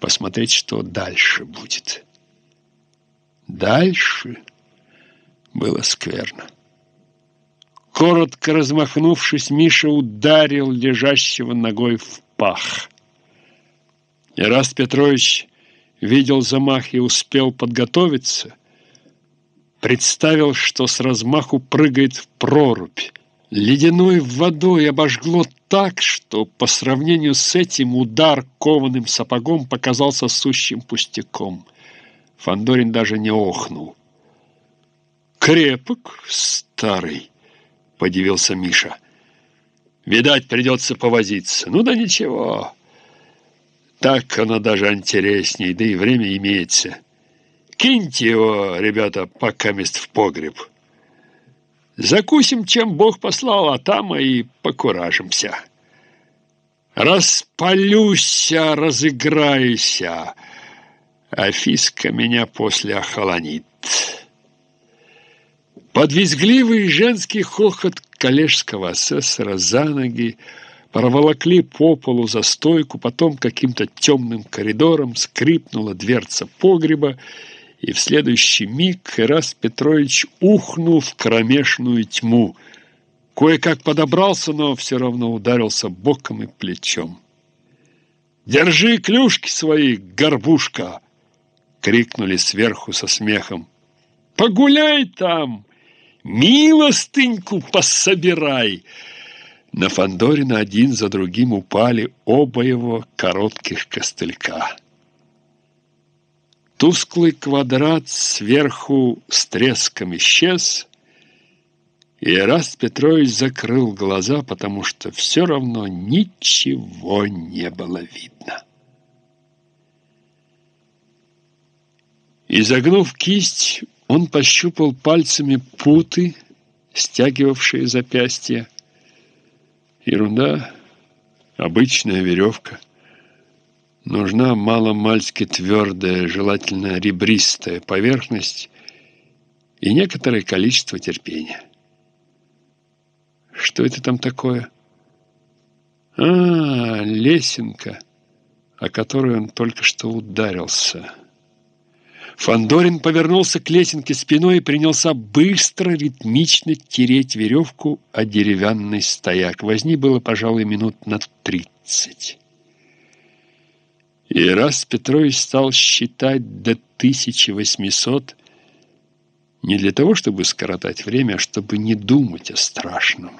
посмотреть, что дальше будет. Дальше было скверно. Коротко размахнувшись, Миша ударил лежащего ногой в пах. Ираст Петрович видел замах и успел подготовиться, представил, что с размаху прыгает в прорубь. Ледяной водой обожгло так, что по сравнению с этим удар кованым сапогом показался сущим пустяком. Фандорин даже не охнул. «Крепок старый», — подивился Миша. «Видать, придется повозиться. Ну да ничего». Так оно даже интересней, да и время имеется. Киньте его, ребята, пока мест в погреб. Закусим, чем Бог послал, а там и покуражимся. Распалюся, разыграюся, а фиска меня после охолонит. Подвизгливый женский хохот коллежского асессора за ноги проволокли по полу за стойку, потом каким-то темным коридором скрипнула дверца погреба, и в следующий миг Ирас Петрович ухнул в кромешную тьму. Кое-как подобрался, но все равно ударился боком и плечом. «Держи клюшки свои, горбушка!» — крикнули сверху со смехом. «Погуляй там! Милостыньку пособирай!» На Фандорина один за другим упали оба его коротких костылька. Тусклый квадрат сверху с треском исчез, и Эраст Петрович закрыл глаза, потому что все равно ничего не было видно. Изогнув кисть, он пощупал пальцами путы, стягивавшие запястья, Ерунда, обычная веревка. Нужна маломальски твердая, желательно ребристая поверхность и некоторое количество терпения. Что это там такое? А, лесенка, о которой он только что ударился. Фандорин повернулся к лесенке спиной и принялся быстро, ритмично тереть веревку о деревянный стояк. Возни было, пожалуй, минут на тридцать. И раз Петрович стал считать до 1800 не для того, чтобы скоротать время, а чтобы не думать о страшном.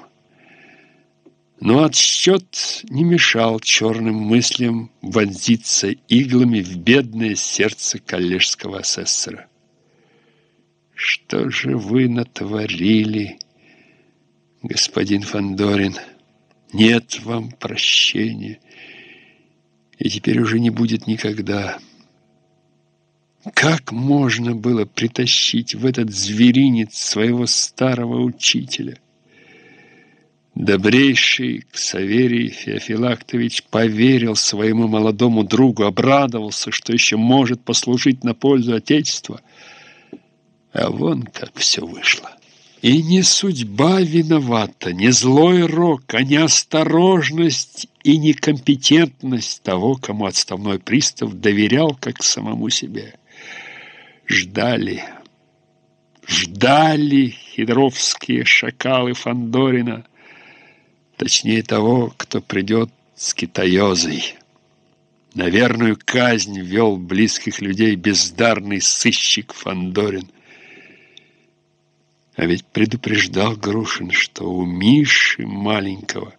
Но отсчет не мешал черным мыслям вонзиться иглами в бедное сердце коллежского асессора. «Что же вы натворили, господин Фандорин? Нет вам прощения, и теперь уже не будет никогда». Как можно было притащить в этот зверинец своего старого учителя? Добрейший Ксаверий Феофилактович поверил своему молодому другу, обрадовался, что еще может послужить на пользу Отечества. А вон как все вышло. И не судьба виновата, не злой рок, а неосторожность и некомпетентность того, кому отставной пристав доверял как самому себе. Ждали, ждали хидровские шакалы Фандорина, точнее того, кто придет с китаёзой. На казнь вел близких людей бездарный сыщик Фандорин. А ведь предупреждал Грушин, что у Миши маленького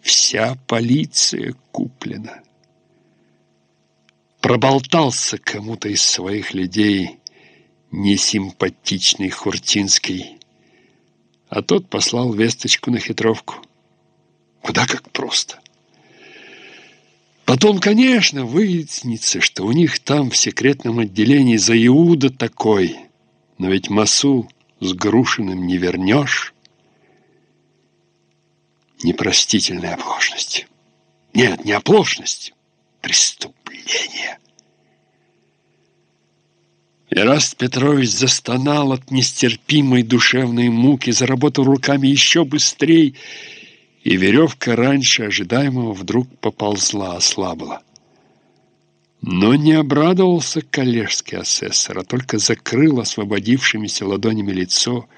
вся полиция куплена. Проболтался кому-то из своих людей несимпатичный Хуртинский, а тот послал весточку на хитровку. Куда как просто. Потом, конечно, выяснится, что у них там в секретном отделении за Иуда такой. Но ведь Масу с не вернешь. Непростительная оплошность. Нет, не оплошность. Преступление. Ираст Петрович застонал от нестерпимой душевной муки, заработал руками еще быстрее, и веревка раньше ожидаемого вдруг поползла, ослабла. Но не обрадовался коллежский асессор, а только закрыл освободившимися ладонями лицо –